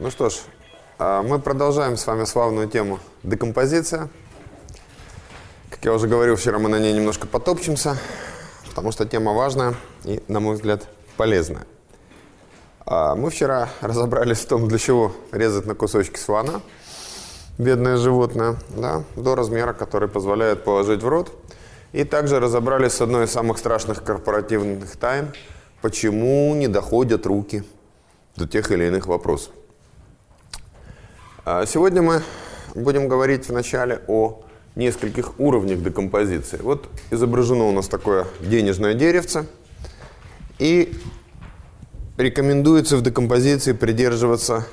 Ну что ж, а, мы продолжаем с вами славную тему декомпозиция. Как я уже говорил, вчера мы на ней немножко потопчемся, потому что тема важная и, на мой взгляд, полезная. А, мы вчера разобрались в том, для чего резать на кусочки слона, бедное животное, да, до размера, который позволяет положить в рот. И также разобрались с одной из самых страшных корпоративных тайн, почему не доходят руки до тех или иных вопросов. А сегодня мы будем говорить вначале о нескольких уровнях декомпозиции. Вот изображено у нас такое денежное деревце. И рекомендуется в декомпозиции придерживаться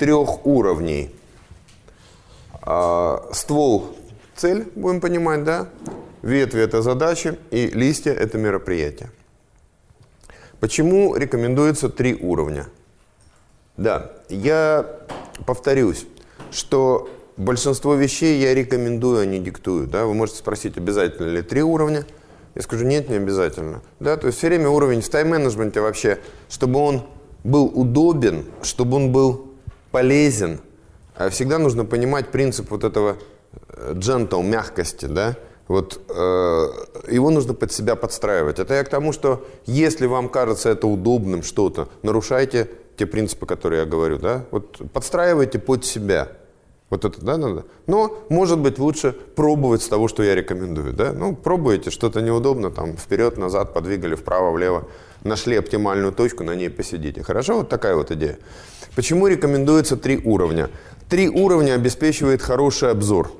трех уровней. А, ствол – цель, будем понимать, да? Ветви – это задачи, и листья – это мероприятие. Почему рекомендуется три уровня? Да, я повторюсь, что большинство вещей я рекомендую, а не диктую. Да? Вы можете спросить, обязательно ли три уровня. Я скажу, нет, не обязательно. Да? То есть все время уровень в тайм-менеджменте вообще, чтобы он был удобен, чтобы он был полезен, а всегда нужно понимать принцип вот этого gentle, э, мягкости, да, вот э, его нужно под себя подстраивать. Это я к тому, что если вам кажется это удобным что-то, нарушайте те принципы, которые я говорю, да? Вот подстраивайте под себя. Вот это, да, надо. Но, может быть, лучше пробовать с того, что я рекомендую, да? Ну, пробуйте, что-то неудобно, там, вперед, назад, подвигали, вправо, влево, нашли оптимальную точку, на ней посидите. Хорошо? Вот такая вот идея. Почему рекомендуется три уровня? Три уровня обеспечивает хороший обзор.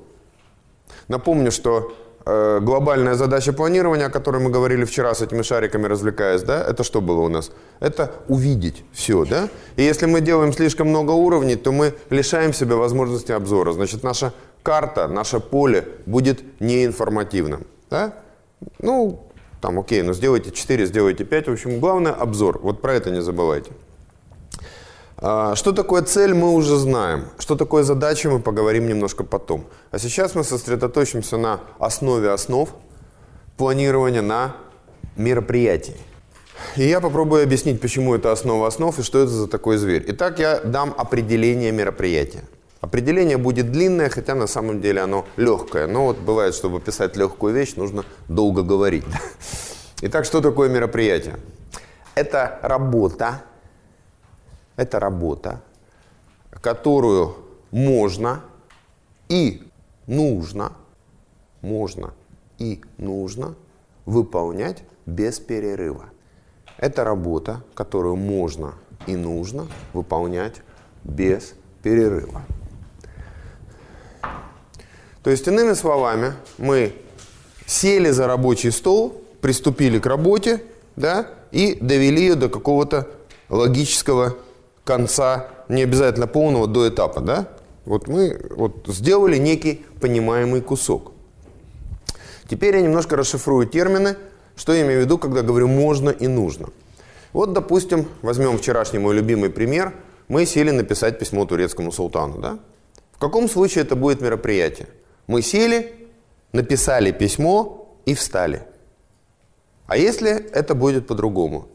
Напомню, что глобальная задача планирования, о которой мы говорили вчера с этими шариками, развлекаясь, да, это что было у нас? Это увидеть все, да? И если мы делаем слишком много уровней, то мы лишаем себя возможности обзора. Значит, наша карта, наше поле будет неинформативным, да? Ну, там, окей, ну сделайте 4, сделайте 5. В общем, главное обзор. Вот про это не забывайте. А, что такое цель, мы уже знаем. Что такое задача, мы поговорим немножко потом. А сейчас мы сосредоточимся на основе основ планирования на мероприятии. И я попробую объяснить, почему это основа основ и что это за такой зверь. Итак, я дам определение мероприятия. Определение будет длинное, хотя на самом деле оно легкое. Но вот бывает, чтобы писать легкую вещь, нужно долго говорить. Итак, что такое мероприятие? Это работа, это работа, которую можно и нужно, можно и нужно выполнять без перерыва. Это работа, которую можно и нужно выполнять без перерыва. То есть, иными словами, мы сели за рабочий стол, приступили к работе, да, и довели ее до какого-то логического конца, не обязательно полного, до этапа, да? Вот мы вот сделали некий понимаемый кусок. Теперь я немножко расшифрую термины, что я имею в виду, когда говорю «можно» и «нужно». Вот, допустим, возьмем вчерашний мой любимый пример. Мы сели написать письмо турецкому султану, да? В каком случае это будет мероприятие? Мы сели, написали письмо и встали. А если это будет по-другому?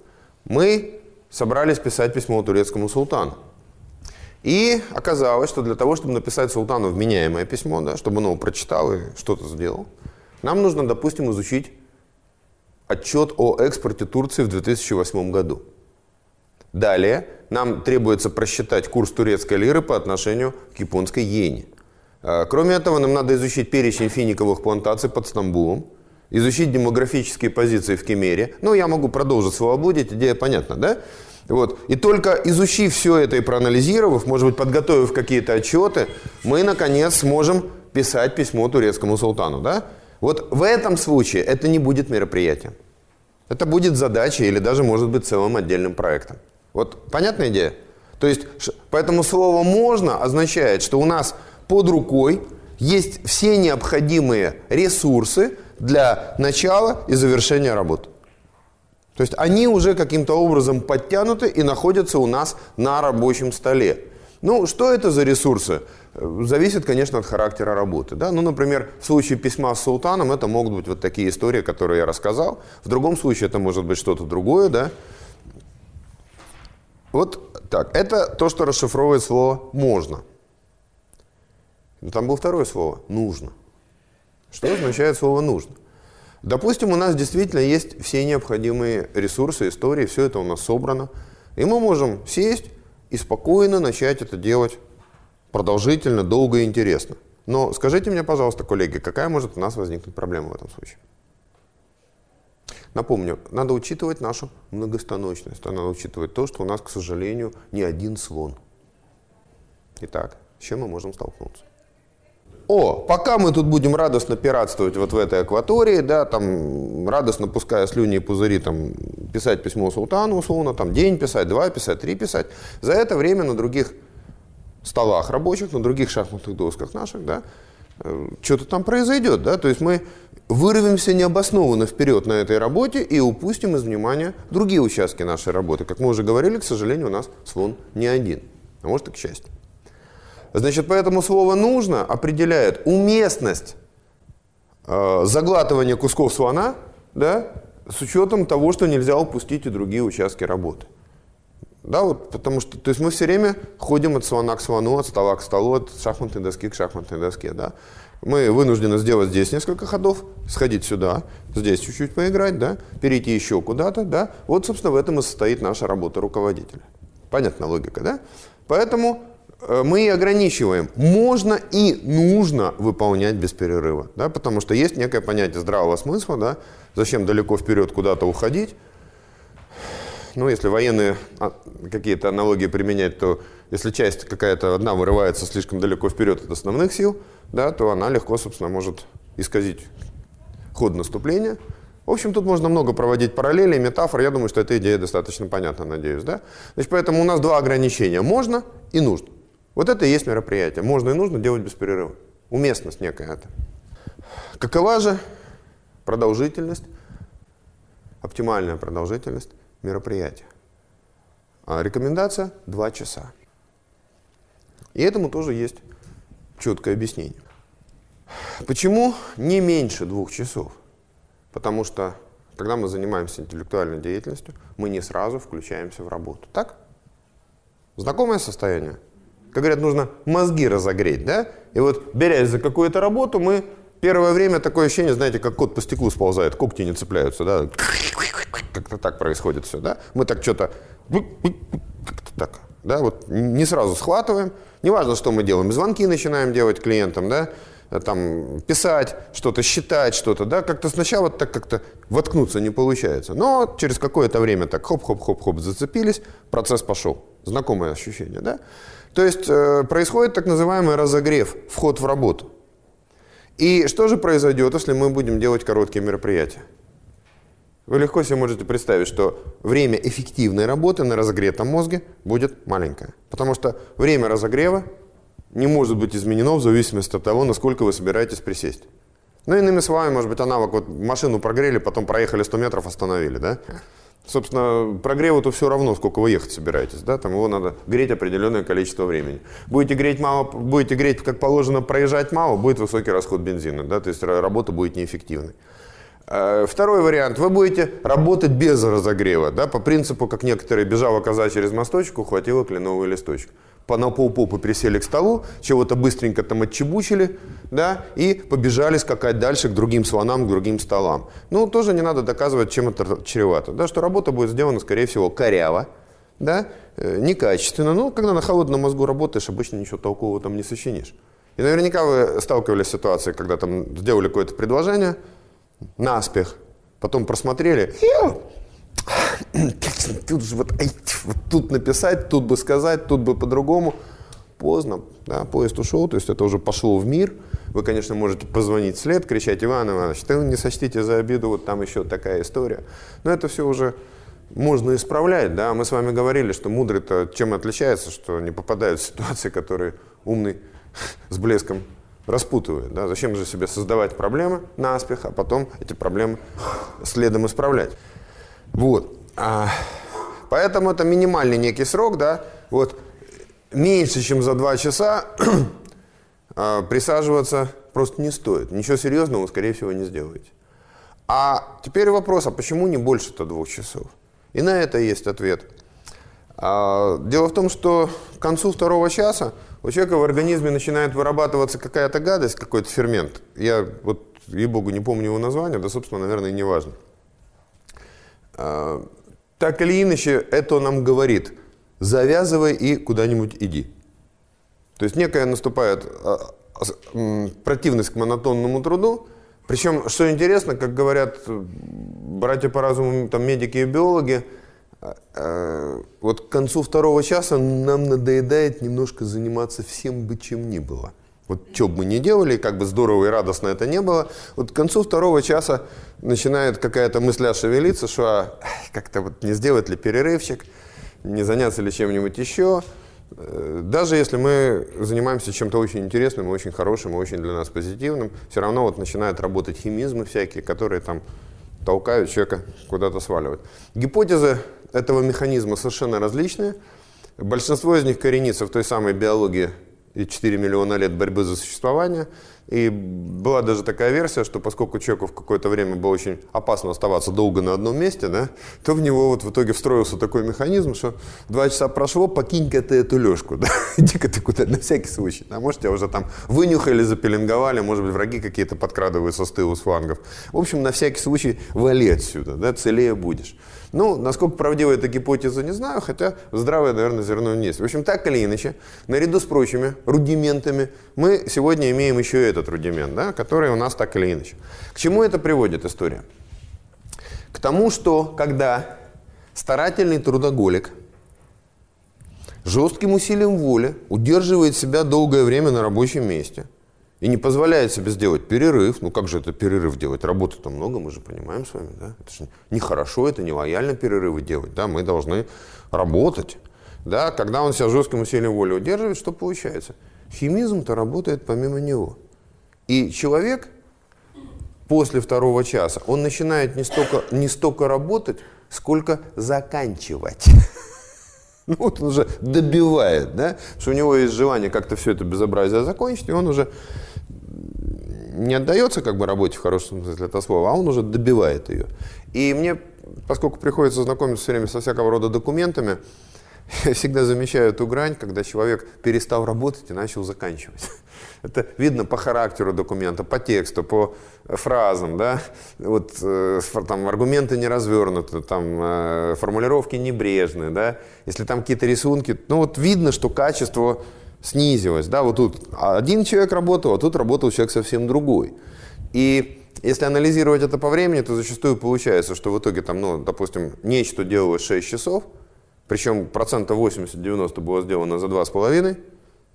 Мы собрались писать письмо турецкому султану. И оказалось, что для того, чтобы написать султану вменяемое письмо, да, чтобы он его прочитал и что-то сделал, нам нужно, допустим, изучить отчет о экспорте Турции в 2008 году. Далее нам требуется просчитать курс турецкой лиры по отношению к японской иене. А, кроме этого, нам надо изучить перечень финиковых плантаций под Стамбулом, изучить демографические позиции в Кемере. Ну, я могу продолжить свободить, идея понятна, да? Вот. И только изучив все это и проанализировав, может быть, подготовив какие-то отчеты, мы, наконец, сможем писать письмо турецкому султану, да? Вот в этом случае это не будет мероприятием. Это будет задача или даже, может быть, целым отдельным проектом. Вот понятная идея? То есть, поэтому слово «можно» означает, что у нас под рукой есть все необходимые ресурсы для начала и завершения работы. То есть они уже каким-то образом подтянуты и находятся у нас на рабочем столе. Ну, что это за ресурсы? Зависит, конечно, от характера работы. Да? Ну, например, в случае письма с султаном это могут быть вот такие истории, которые я рассказал. В другом случае это может быть что-то другое. Да? Вот так. Это то, что расшифровывает слово «можно». Там было второе слово «нужно». Что означает слово «нужно»? Допустим, у нас действительно есть все необходимые ресурсы, истории, все это у нас собрано. И мы можем сесть и спокойно начать это делать продолжительно, долго и интересно. Но скажите мне, пожалуйста, коллеги, какая может у нас возникнуть проблема в этом случае? Напомню, надо учитывать нашу многостаночность, надо учитывать то, что у нас, к сожалению, не один слон. Итак, с чем мы можем столкнуться? О, пока мы тут будем радостно пиратствовать вот в этой акватории, да, там, радостно пуская слюни и пузыри, там, писать письмо султану, условно, там, день писать, два писать, три писать, за это время на других столах рабочих, на других шахматных досках наших, да, э, что-то там произойдет, да, то есть мы вырвемся необоснованно вперед на этой работе и упустим из внимания другие участки нашей работы. Как мы уже говорили, к сожалению, у нас слон не один, а может и к счастью. Значит, поэтому слово «нужно» определяет уместность э, заглатывания кусков слона да, с учетом того, что нельзя упустить и другие участки работы. Да, вот, потому что то есть мы все время ходим от слона к слону, от стола к столу, от шахматной доски к шахматной доске. Да? Мы вынуждены сделать здесь несколько ходов, сходить сюда, здесь чуть-чуть поиграть, да, перейти еще куда-то. Да? Вот, собственно, в этом и состоит наша работа руководителя. Понятна логика, да? Поэтому Э, мы ограничиваем. Можно и нужно выполнять без перерыва. Да, потому что есть некое понятие здравого смысла. Да, зачем далеко вперед куда-то уходить. Ну, если военные а, какие-то аналогии применять, то если часть какая-то одна вырывается слишком далеко вперед от основных сил, да, то она легко, собственно, может исказить ход наступления. В общем, тут можно много проводить параллелей, метафор. Я думаю, что эта идея достаточно понятна, надеюсь. Да? Значит, поэтому у нас два ограничения. Можно и нужно. Вот это и есть мероприятие. Можно и нужно делать без перерыва. Уместность некая это. Какова же продолжительность, оптимальная продолжительность мероприятия? А рекомендация 2 часа. И этому тоже есть четкое объяснение. Почему не меньше двух часов? Потому что, когда мы занимаемся интеллектуальной деятельностью, мы не сразу включаемся в работу. Так? Знакомое состояние? Как говорят, нужно мозги разогреть, да? И вот, берясь за какую-то работу, мы первое время такое ощущение, знаете, как кот по стеклу сползает, когти не цепляются, да? Как-то так происходит все, да? Мы так что-то, как-то так, да, вот не сразу схватываем. Неважно, что мы делаем, звонки начинаем делать клиентам, да? там, писать, что-то считать, что-то, да, как-то сначала так как-то воткнуться не получается. Но через какое-то время так хоп-хоп-хоп-хоп зацепились, процесс пошел. Знакомое ощущение, да? То есть э, происходит так называемый разогрев, вход в работу. И что же произойдет, если мы будем делать короткие мероприятия? Вы легко себе можете представить, что время эффективной работы на разогретом мозге будет маленькое. Потому что время разогрева не может быть изменено в зависимости от того, насколько вы собираетесь присесть. Ну, иными словами, может быть, аналог, вот машину прогрели, потом проехали 100 метров, остановили, да? Собственно, прогреву-то все равно, сколько вы ехать собираетесь, да, там его надо греть определенное количество времени. Будете греть мало, будете греть, как положено, проезжать мало, будет высокий расход бензина, да, то есть работа будет неэффективной. Э, второй вариант. Вы будете работать без разогрева, да, по принципу, как некоторые бежала коза через мосточек, ухватила кленовый листочек на полпопы присели к столу, чего-то быстренько там отчебучили, да, и побежали скакать дальше к другим слонам, к другим столам. Ну, тоже не надо доказывать, чем это чревато, да, что работа будет сделана, скорее всего, коряво, да, э, некачественно. Ну, когда на холодном мозгу работаешь, обычно ничего толкового там не сочинишь. И наверняка вы сталкивались с ситуацией, когда там сделали какое-то предложение, наспех, потом просмотрели, тут же вот, вот тут написать, тут бы сказать, тут бы по-другому. Поздно, да, поезд ушел, то есть это уже пошло в мир. Вы, конечно, можете позвонить вслед, кричать, Иван Иванович, ты не сочтите за обиду, вот там еще такая история. Но это все уже можно исправлять, да. Мы с вами говорили, что мудрый-то чем отличается, что не попадают в ситуации, которые умный с блеском распутывает. Да? Зачем же себе создавать проблемы наспех, а потом эти проблемы следом исправлять. Вот. А, поэтому это минимальный некий срок, да, вот меньше, чем за два часа а, присаживаться просто не стоит. Ничего серьезного вы, скорее всего, не сделаете. А теперь вопрос, а почему не больше-то двух часов? И на это есть ответ. А, дело в том, что к концу второго часа у человека в организме начинает вырабатываться какая-то гадость, какой-то фермент. Я вот, ей-богу, не помню его название, да, собственно, наверное, и не важно. А, так или иначе, это нам говорит, завязывай и куда-нибудь иди. То есть некая наступает а, противность к монотонному труду, причем, что интересно, как говорят братья по разуму, там, медики и биологи, а, а, вот к концу второго часа нам надоедает немножко заниматься всем бы чем ни было. Вот что бы мы ни делали, как бы здорово и радостно это не было, вот к концу второго часа начинает какая-то мысля шевелиться, что а, как-то вот не сделать ли перерывчик, не заняться ли чем-нибудь еще. Э, даже если мы занимаемся чем-то очень интересным, очень хорошим, очень для нас позитивным, все равно вот начинают работать химизмы всякие, которые там толкают человека куда-то сваливать. Гипотезы этого механизма совершенно различные. Большинство из них коренится в той самой биологии и 4 миллиона лет борьбы за существование – и была даже такая версия, что поскольку человеку в какое-то время было очень опасно оставаться долго на одном месте, да, то в него вот в итоге встроился такой механизм, что два часа прошло, покинь-ка ты эту лёжку, да, иди-ка ты куда на всякий случай. А может, тебя уже там вынюхали, запеленговали, может быть, враги какие-то подкрадываются с тылу, с флангов. В общем, на всякий случай вали отсюда, да, целее будешь. Ну, насколько правдива эта гипотеза, не знаю, хотя здравое, наверное, зерно есть. В общем, так или иначе, наряду с прочими рудиментами, мы сегодня имеем еще этот рудимент, да, который у нас так или иначе. К чему это приводит история? К тому, что когда старательный трудоголик жестким усилием воли удерживает себя долгое время на рабочем месте – и не позволяет себе сделать перерыв. Ну как же это перерыв делать? Работы-то много, мы же понимаем с вами, да? Это же нехорошо, это не лояльно перерывы делать, да? Мы должны работать. Да, когда он себя жестким усилием воли удерживает, что получается? Химизм-то работает помимо него. И человек после второго часа, он начинает не столько, не столько работать, сколько заканчивать. Ну вот он уже добивает, да, что у него есть желание как-то все это безобразие закончить, и он уже не отдается как бы работе в хорошем смысле этого слова, а он уже добивает ее. И мне, поскольку приходится знакомиться все время со всякого рода документами, я всегда замечаю эту грань, когда человек перестал работать и начал заканчивать. Это видно по характеру документа, по тексту, по фразам, да, вот э, там аргументы не развернуты, там э, формулировки небрежные, да, если там какие-то рисунки, ну вот видно, что качество снизилось, да, вот тут один человек работал, а тут работал человек совсем другой. И если анализировать это по времени, то зачастую получается, что в итоге там, ну, допустим, нечто делалось 6 часов, причем процентов 80-90 было сделано за 2,5,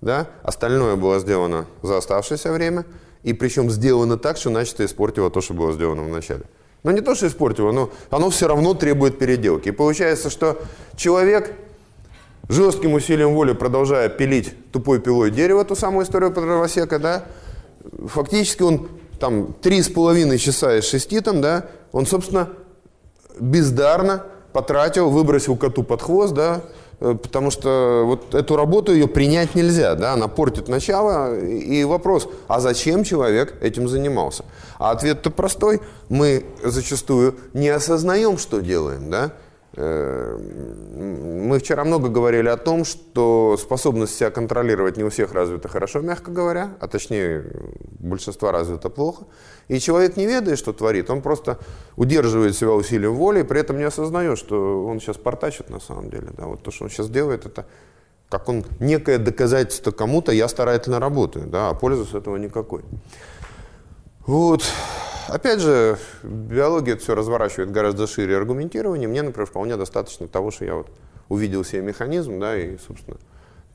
да, остальное было сделано за оставшееся время, и причем сделано так, что начисто испортило то, что было сделано в начале. Но не то, что испортило, но оно все равно требует переделки. И получается, что человек жестким усилием воли, продолжая пилить тупой пилой дерево, ту самую историю про дровосека, да, фактически он там три с половиной часа из шести там, да, он, собственно, бездарно потратил, выбросил коту под хвост, да, потому что вот эту работу ее принять нельзя, да, она портит начало, и вопрос, а зачем человек этим занимался? А ответ-то простой, мы зачастую не осознаем, что делаем, да, Э, мы вчера много говорили о том, что способность себя контролировать не у всех развита хорошо, мягко говоря, а точнее большинства развита плохо. И человек не ведает, что творит, он просто удерживает себя усилием воли, и при этом не осознает, что он сейчас портачит на самом деле. Да? Вот то, что он сейчас делает, это как он некое доказательство кому-то, я старательно работаю, да, а пользы с этого никакой. Вот. Опять же, биология это все разворачивает гораздо шире аргументирования. Мне, например, вполне достаточно того, что я вот увидел себе механизм, да, и, собственно,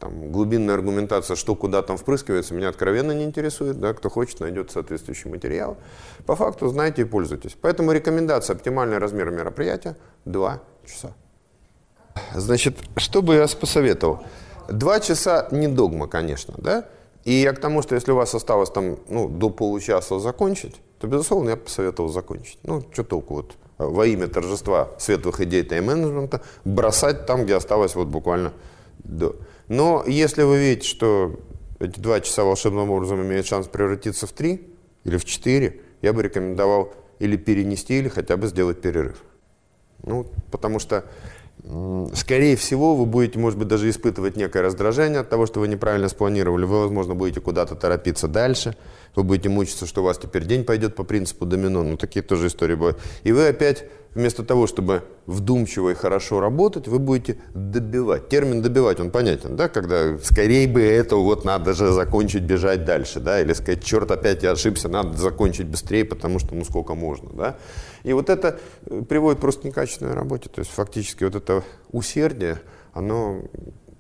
там глубинная аргументация, что куда там впрыскивается, меня откровенно не интересует. Да, кто хочет, найдет соответствующий материал. По факту знайте и пользуйтесь. Поэтому рекомендация оптимальный размер мероприятия 2 часа. Значит, что бы я посоветовал? Два часа не догма, конечно, да? И я к тому, что если у вас осталось там ну, до получаса закончить, то, безусловно, я бы посоветовал закончить. Ну, что толку вот во имя торжества светлых идей тайм-менеджмента бросать там, где осталось вот буквально до. Но если вы видите, что эти два часа волшебным образом имеют шанс превратиться в три или в четыре, я бы рекомендовал или перенести, или хотя бы сделать перерыв. Ну, потому что скорее всего, вы будете, может быть, даже испытывать некое раздражение от того, что вы неправильно спланировали. Вы, возможно, будете куда-то торопиться дальше. Вы будете мучиться, что у вас теперь день пойдет по принципу домино. Ну, такие тоже истории бывают. И вы опять вместо того, чтобы вдумчиво и хорошо работать, вы будете добивать. Термин «добивать», он понятен, да, когда скорее бы это вот надо же закончить, бежать дальше, да, или сказать, черт, опять я ошибся, надо закончить быстрее, потому что ну сколько можно, да. И вот это э, приводит просто к некачественной работе, то есть фактически вот это усердие, оно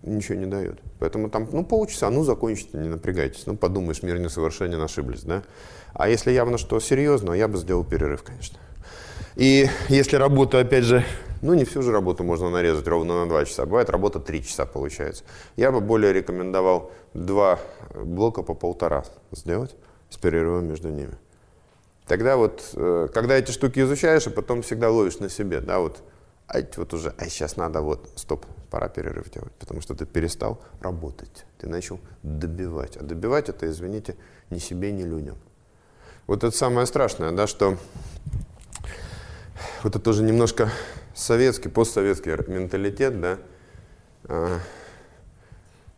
ничего не дает. Поэтому там, ну, полчаса, ну, закончите, не напрягайтесь. Ну, подумаешь, мир несовершенен, ошиблись, да. А если явно что серьезно, я бы сделал перерыв, конечно. И если работу, опять же, ну не всю же работу можно нарезать ровно на 2 часа, бывает работа 3 часа получается. Я бы более рекомендовал два блока по полтора сделать с перерывом между ними. Тогда вот, э, когда эти штуки изучаешь, и потом всегда ловишь на себе, да, вот, а вот уже, а сейчас надо вот, стоп, пора перерыв делать, потому что ты перестал работать, ты начал добивать. А добивать это, извините, ни себе, ни людям. Вот это самое страшное, да, что вот это тоже немножко советский, постсоветский менталитет, да, а,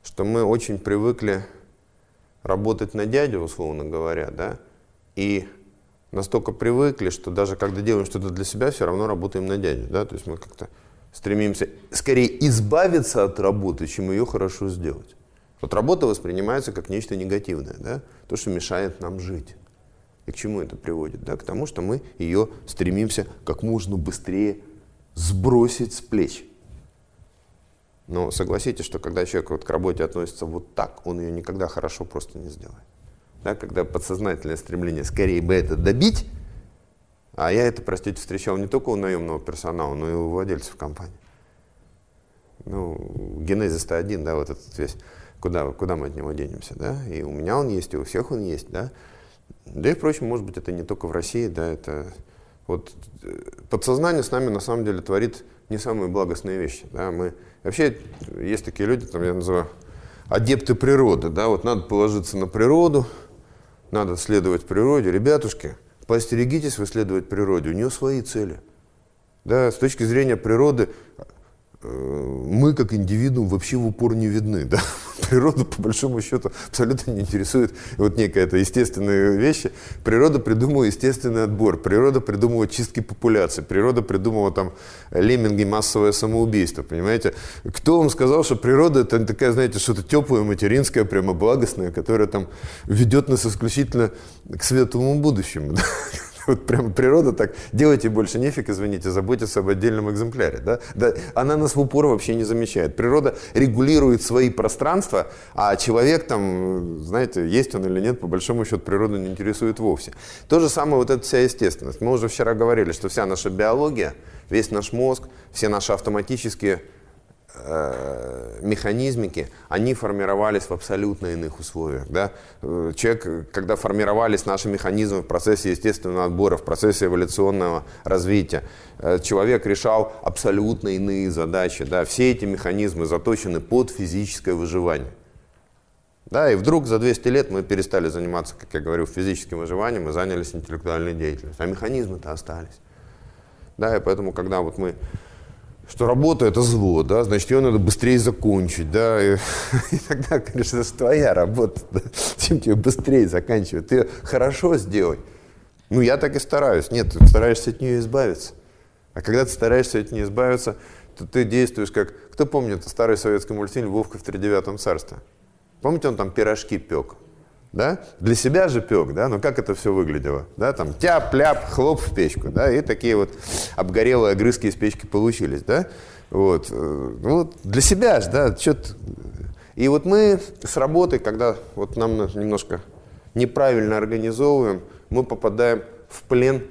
что мы очень привыкли работать на дядю, условно говоря, да, и настолько привыкли, что даже когда делаем что-то для себя, все равно работаем на дядю, да, то есть мы как-то стремимся скорее избавиться от работы, чем ее хорошо сделать. Вот работа воспринимается как нечто негативное, да, то, что мешает нам жить. И к чему это приводит? Да, к тому, что мы ее стремимся как можно быстрее сбросить с плеч. Но согласитесь, что когда человек вот к работе относится вот так, он ее никогда хорошо просто не сделает. Да, когда подсознательное стремление скорее бы это добить, а я это, простите, встречал не только у наемного персонала, но и у владельцев компании. Ну, генезис-то один, да, вот этот весь, куда, куда мы от него денемся, да, и у меня он есть, и у всех он есть, да, да и, впрочем, может быть, это не только в России, да, это вот э, подсознание с нами на самом деле творит не самые благостные вещи, да, мы вообще есть такие люди, там я называю адепты природы, да, вот надо положиться на природу, надо следовать природе, ребятушки, поостерегитесь вы следовать природе, у нее свои цели, да, с точки зрения природы Э, мы как индивидуум вообще в упор не видны. Да? Природа, по большому счету, абсолютно не интересует вот некая это естественные вещи. Природа придумала естественный отбор, природа придумала чистки популяции, природа придумала там лемминги, массовое самоубийство, понимаете? Кто вам сказал, что природа это такая, знаете, что-то теплое, материнское, прямо благостное, которое там ведет нас исключительно к светлому будущему? Да? Вот прям природа так, делайте больше нефиг, извините, заботьтесь об отдельном экземпляре. Да? Да, она нас в упор вообще не замечает. Природа регулирует свои пространства, а человек там, знаете, есть он или нет, по большому счету природу не интересует вовсе. То же самое вот эта вся естественность. Мы уже вчера говорили, что вся наша биология, весь наш мозг, все наши автоматические механизмики, они формировались в абсолютно иных условиях. Да? Э, человек, когда формировались наши механизмы в процессе естественного отбора, в процессе эволюционного развития, э, человек решал абсолютно иные задачи. Да? Все эти механизмы заточены под физическое выживание. Да, и вдруг за 200 лет мы перестали заниматься, как я говорю, физическим выживанием и занялись интеллектуальной деятельностью. А механизмы-то остались. Да, и поэтому, когда вот мы что работа это зло, да, значит, ее надо быстрее закончить, да, и, и тогда, конечно, это твоя работа, да? чем тебе быстрее заканчивать, ты хорошо сделай. Ну, я так и стараюсь. Нет, ты стараешься от нее избавиться. А когда ты стараешься от нее избавиться, то ты действуешь как... Кто помнит старый советский мультфильм «Вовка в тридевятом царстве»? Помните, он там пирожки пек? Да, для себя же пек, да, но как это все выглядело, да, там тяп-ляп, хлоп в печку, да, и такие вот обгорелые огрызки из печки получились, да, вот, э, ну, вот для себя же, да, что-то, и вот мы с работы, когда вот нам немножко неправильно организовываем, мы попадаем в плен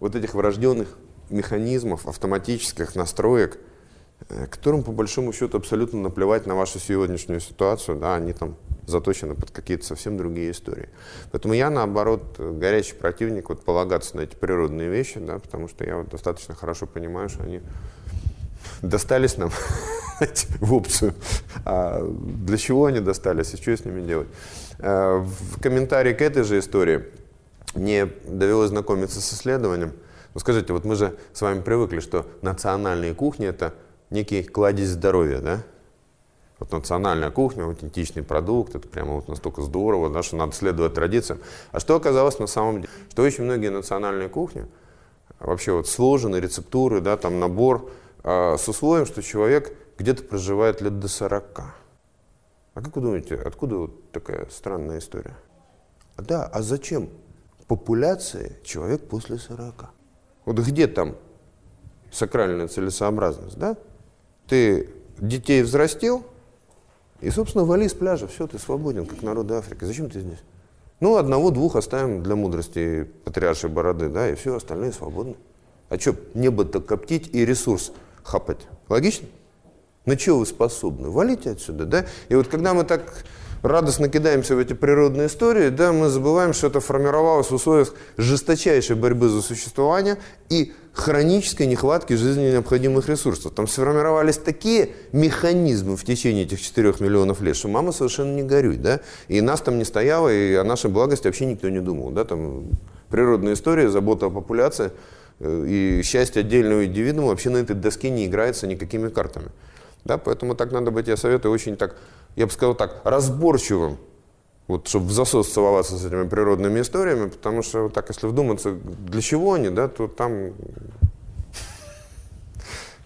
вот этих врожденных механизмов, автоматических настроек, э, которым по большому счету абсолютно наплевать на вашу сегодняшнюю ситуацию, да, они там заточены под какие-то совсем другие истории. Поэтому я, наоборот, горячий противник вот полагаться на эти природные вещи, да, потому что я вот достаточно хорошо понимаю, что они достались нам в опцию. А для чего они достались и что с ними делать? Э, в комментарии к этой же истории мне довелось знакомиться с исследованием. Ну скажите, вот мы же с вами привыкли, что национальные кухни – это некий кладезь здоровья, да? Вот национальная кухня, аутентичный продукт, это прямо вот настолько здорово, да, что надо следовать традициям. А что оказалось на самом деле? Что очень многие национальные кухни, вообще вот сложены рецептуры, да, там набор э, с условием, что человек где-то проживает лет до 40. А как вы думаете, откуда вот такая странная история? Да, а зачем популяции человек после 40? Вот где там сакральная целесообразность, да? Ты детей взрастил, и, собственно, вали с пляжа, все, ты свободен, как народы Африки. Зачем ты здесь? Ну, одного-двух оставим для мудрости патриаршей бороды, да, и все, остальные свободны. А что, небо-то коптить и ресурс хапать? Логично? На что вы способны? Валите отсюда, да? И вот когда мы так радостно кидаемся в эти природные истории, да, мы забываем, что это формировалось в условиях жесточайшей борьбы за существование и хронической нехватки жизненно необходимых ресурсов. Там сформировались такие механизмы в течение этих 4 миллионов лет, что мама совершенно не горюй, да, и нас там не стояло, и о нашей благости вообще никто не думал, да, там природная история, забота о популяции э, и счастье отдельного индивидуума вообще на этой доске не играется никакими картами. Да, поэтому так надо быть, я советую, очень так я бы сказал так, разборчивым, вот, чтобы в засос целоваться с этими природными историями, потому что вот так, если вдуматься, для чего они, да, то там...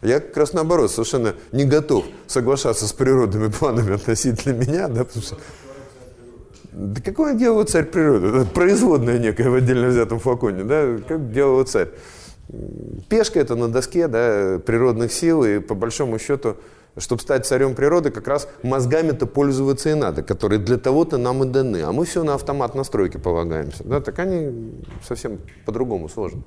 Я как раз наоборот совершенно не готов соглашаться с природными планами относительно меня, да, потому что... Да какое дело царь природы? Это производная некая в отдельно взятом флаконе, да, как дело царь. Пешка это на доске, да, природных сил, и по большому счету чтобы стать царем природы, как раз мозгами-то пользоваться и надо, которые для того-то нам и даны. А мы все на автомат настройки полагаемся. Да, так они совсем по-другому сложны.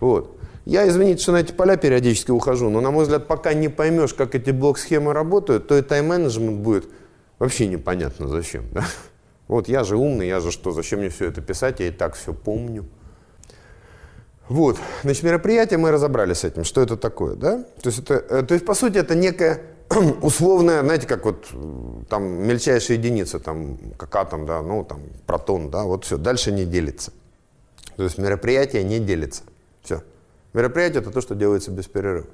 Вот. Я, извините, что на эти поля периодически ухожу, но, на мой взгляд, пока не поймешь, как эти блок-схемы работают, то и тайм-менеджмент будет вообще непонятно зачем. Да? Вот я же умный, я же что, зачем мне все это писать, я и так все помню. Вот, значит, мероприятие мы разобрались с этим, что это такое, да? То есть, это, э, то есть по сути, это некая условная, знаете, как вот там мельчайшая единица, там, как атом, да, ну, там, протон, да, вот все, дальше не делится. То есть мероприятие не делится. Все. Мероприятие – это то, что делается без перерыва.